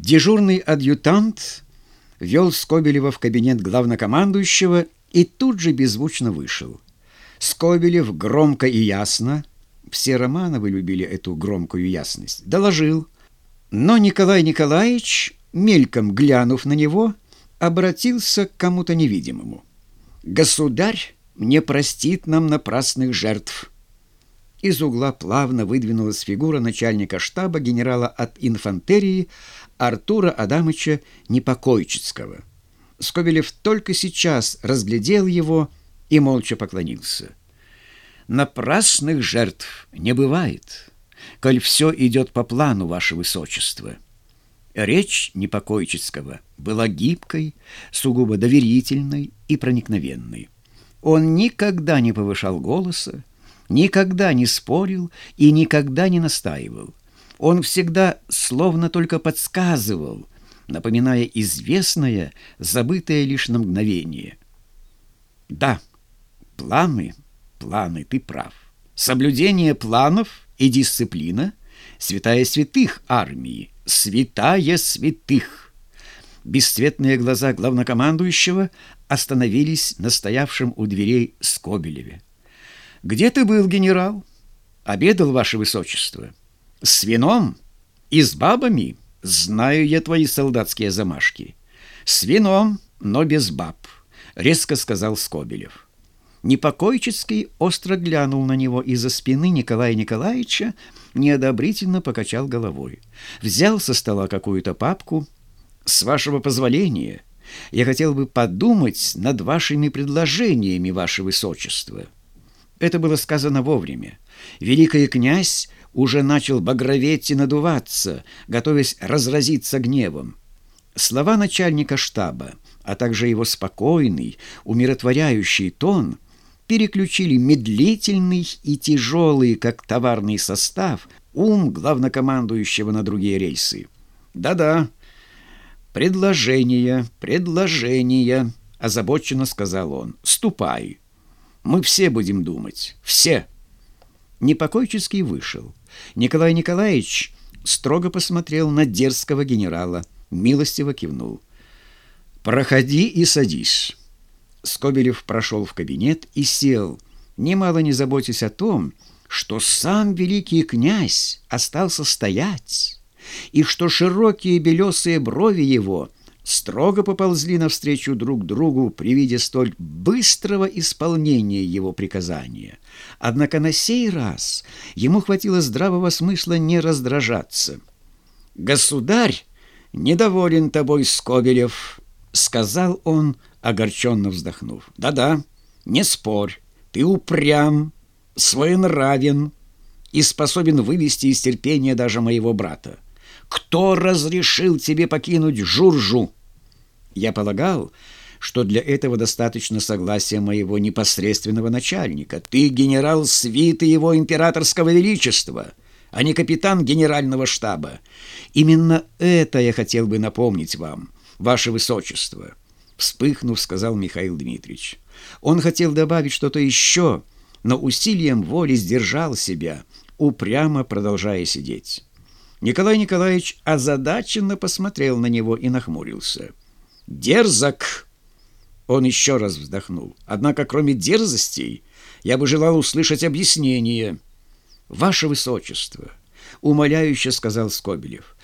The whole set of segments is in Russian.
Дежурный адъютант вел Скобелева в кабинет главнокомандующего и тут же беззвучно вышел. Скобелев громко и ясно, все Романовы любили эту громкую ясность, доложил. Но Николай Николаевич, мельком глянув на него, обратился к кому-то невидимому. «Государь не простит нам напрасных жертв». Из угла плавно выдвинулась фигура начальника штаба генерала от инфантерии Артура Адамыча Непокойчицкого. Скобелев только сейчас разглядел его и молча поклонился. «Напрасных жертв не бывает, коль все идет по плану, ваше высочество». Речь Непокойчицкого была гибкой, сугубо доверительной и проникновенной. Он никогда не повышал голоса, никогда не спорил и никогда не настаивал. Он всегда словно только подсказывал, напоминая известное, забытое лишь на мгновение. Да, планы, планы, ты прав. Соблюдение планов и дисциплина — святая святых армии, святая святых. Бесцветные глаза главнокомандующего остановились на стоявшем у дверей Скобелеве. «Где ты был, генерал?» «Обедал, ваше высочество». С вином и с бабами знаю я твои солдатские замашки. С вином, но без баб, резко сказал Скобелев. Непокойческий остро глянул на него из-за спины Николая Николаевича, неодобрительно покачал головой. Взял со стола какую-то папку. «С вашего позволения, я хотел бы подумать над вашими предложениями, ваше высочество». Это было сказано вовремя. Великий князь уже начал багроветь и надуваться, готовясь разразиться гневом. Слова начальника штаба, а также его спокойный, умиротворяющий тон переключили медлительный и тяжелый, как товарный состав, ум главнокомандующего на другие рейсы. «Да-да, предложение, предложение», — озабоченно сказал он. «Ступай. Мы все будем думать. Все». Непокойческий вышел. Николай Николаевич строго посмотрел на дерзкого генерала, милостиво кивнул. «Проходи и садись». Скобелев прошел в кабинет и сел, немало не заботясь о том, что сам великий князь остался стоять, и что широкие белесые брови его — строго поползли навстречу друг другу при виде столь быстрого исполнения его приказания. Однако на сей раз ему хватило здравого смысла не раздражаться. «Государь недоволен тобой, Скобелев», — сказал он, огорченно вздохнув. «Да-да, не спорь, ты упрям, своенравен и способен вывести из терпения даже моего брата. Кто разрешил тебе покинуть Журжу?» Я полагал, что для этого достаточно согласия моего непосредственного начальника. Ты генерал свиты его императорского величества, а не капитан генерального штаба. Именно это я хотел бы напомнить вам, ваше высочество. Вспыхнув, сказал Михаил Дмитриевич. Он хотел добавить что-то еще, но усилием воли сдержал себя, упрямо продолжая сидеть. Николай Николаевич озадаченно посмотрел на него и нахмурился. «Дерзок!» Он еще раз вздохнул. «Однако, кроме дерзостей, я бы желал услышать объяснение». «Ваше Высочество!» — умоляюще сказал Скобелев.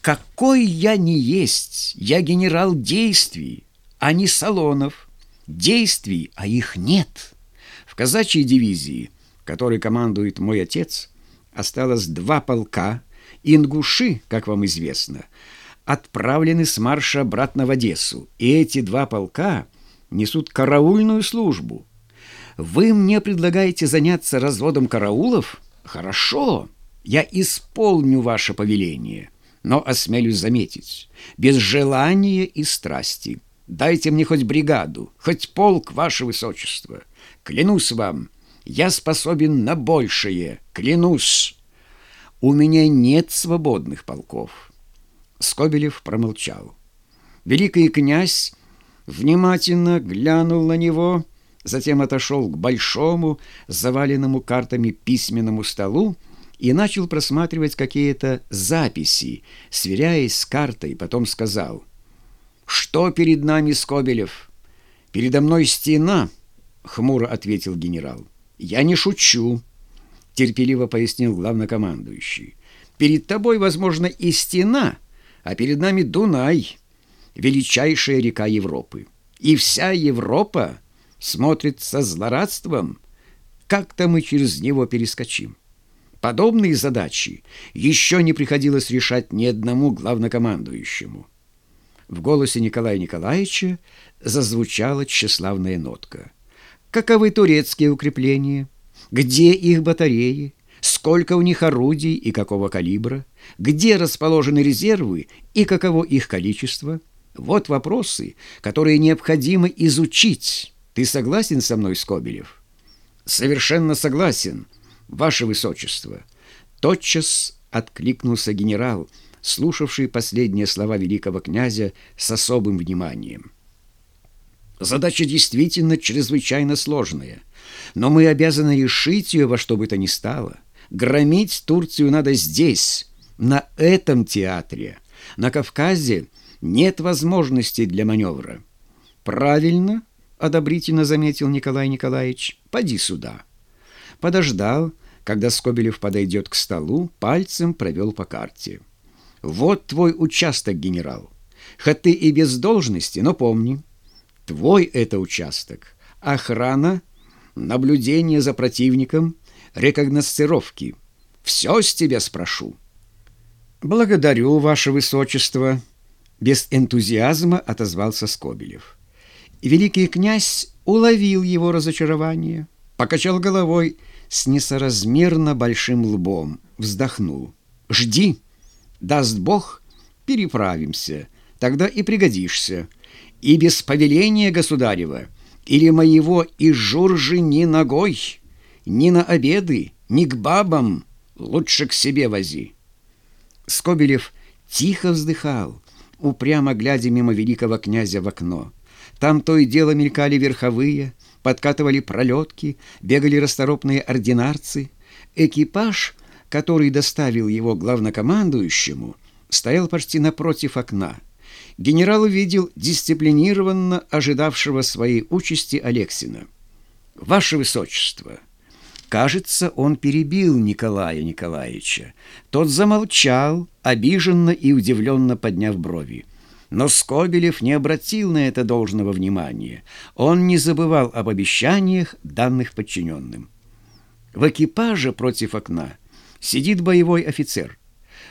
«Какой я не есть! Я генерал действий, а не салонов. Действий, а их нет. В казачьей дивизии, которой командует мой отец, осталось два полка, ингуши, как вам известно, отправлены с марша обратно в Одессу, и эти два полка несут караульную службу. Вы мне предлагаете заняться разводом караулов? Хорошо, я исполню ваше повеление, но осмелюсь заметить, без желания и страсти. Дайте мне хоть бригаду, хоть полк, ваше высочество. Клянусь вам, я способен на большее, клянусь. У меня нет свободных полков». Скобелев промолчал. Великий князь внимательно глянул на него, затем отошел к большому, заваленному картами письменному столу и начал просматривать какие-то записи, сверяясь с картой, потом сказал, «Что перед нами, Скобелев?» «Передо мной стена», — хмуро ответил генерал. «Я не шучу», — терпеливо пояснил главнокомандующий. «Перед тобой, возможно, и стена, а перед нами Дунай, величайшая река Европы. И вся Европа смотрит со злорадством, как-то мы через него перескочим. Подобные задачи еще не приходилось решать ни одному главнокомандующему. В голосе Николая Николаевича зазвучала тщеславная нотка. Каковы турецкие укрепления? Где их батареи? Сколько у них орудий и какого калибра? Где расположены резервы и каково их количество? Вот вопросы, которые необходимо изучить. Ты согласен со мной, Скобелев? Совершенно согласен, ваше высочество. Тотчас откликнулся генерал, слушавший последние слова великого князя с особым вниманием. Задача действительно чрезвычайно сложная, но мы обязаны решить ее во что бы то ни стало. Громить Турцию надо здесь, на этом театре. На Кавказе нет возможности для маневра. Правильно, одобрительно заметил Николай Николаевич. Поди сюда. Подождал, когда Скобелев подойдет к столу, пальцем провел по карте. Вот твой участок, генерал. Хоть ты и без должности, но помни, твой это участок. Охрана, наблюдение за противником, рекогносцировки. Все с тебя спрошу. Благодарю, ваше высочество, без энтузиазма отозвался Скобелев. Великий князь уловил его разочарование, покачал головой с несоразмерно большим лбом, вздохнул. «Жди! Даст Бог, переправимся, тогда и пригодишься. И без повеления государева или моего и Журжи ни ногой, ни на обеды, ни к бабам, лучше к себе вози». Скобелев тихо вздыхал, упрямо глядя мимо великого князя в окно. Там то и дело мелькали верховые, подкатывали пролетки, бегали расторопные ординарцы. Экипаж, который доставил его главнокомандующему, стоял почти напротив окна. Генерал увидел дисциплинированно ожидавшего своей участи Алексина. «Ваше Высочество!» Кажется, он перебил Николая Николаевича. Тот замолчал, обиженно и удивленно подняв брови. Но Скобелев не обратил на это должного внимания. Он не забывал об обещаниях, данных подчиненным. В экипаже против окна сидит боевой офицер.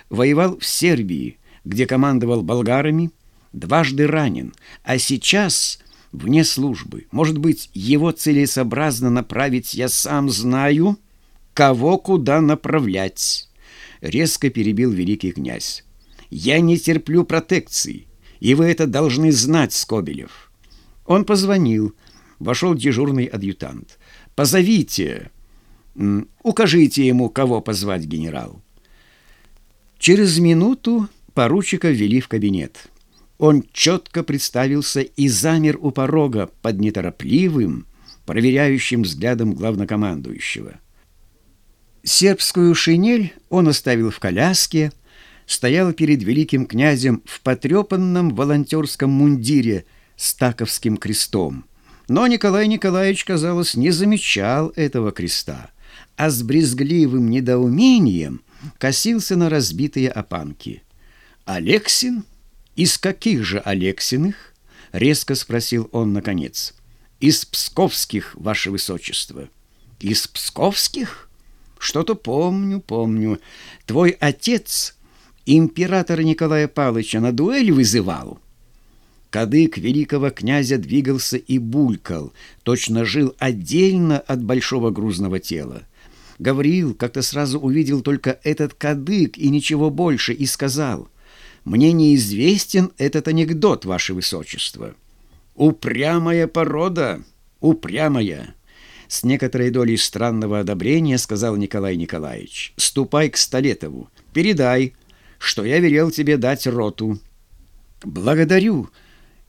Воевал в Сербии, где командовал болгарами, дважды ранен, а сейчас вне службы. Может быть, его целесообразно направить я сам знаю, кого куда направлять. Резко перебил великий князь. Я не терплю протекции, и вы это должны знать, Скобелев. Он позвонил, вошел дежурный адъютант. Позовите, укажите ему, кого позвать генерал. Через минуту поручика ввели в кабинет. Он четко представился и замер у порога под неторопливым, проверяющим взглядом главнокомандующего. Сербскую шинель он оставил в коляске, стоял перед великим князем в потрепанном волонтерском мундире с таковским крестом. Но Николай Николаевич, казалось, не замечал этого креста, а с брезгливым недоумением косился на разбитые опанки. «Алексин?» «Из каких же Алексиных?» — резко спросил он наконец. «Из псковских, ваше высочество». «Из псковских? Что-то помню, помню. Твой отец императора Николая Павловича на дуэль вызывал». Кадык великого князя двигался и булькал, точно жил отдельно от большого грузного тела. Гавриил как-то сразу увидел только этот кадык и ничего больше, и сказал — мне неизвестен этот анекдот, ваше высочество. Упрямая порода, упрямая. С некоторой долей странного одобрения сказал Николай Николаевич. Ступай к Столетову, передай, что я велел тебе дать роту. Благодарю.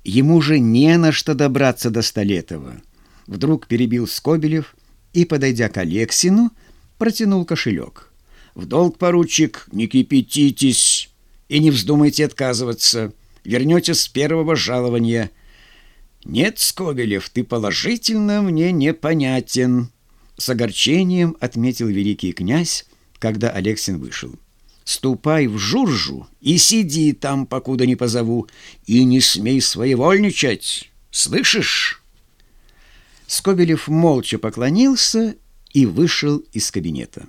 Ему же не на что добраться до Столетова. Вдруг перебил Скобелев и, подойдя к Алексину, протянул кошелек. В долг, поручик, не кипятитесь и не вздумайте отказываться. Вернете с первого жалования. Нет, Скобелев, ты положительно мне непонятен. С огорчением отметил великий князь, когда Алексин вышел. Ступай в Журжу и сиди там, покуда не позову, и не смей своевольничать. Слышишь? Скобелев молча поклонился и вышел из кабинета.